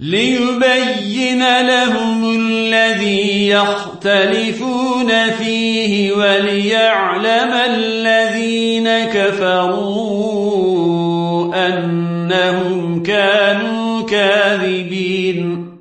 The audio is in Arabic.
ليبين لهم الذي يختلفون فيه وليعلم الذين كفروا أنهم كانوا كاذبين.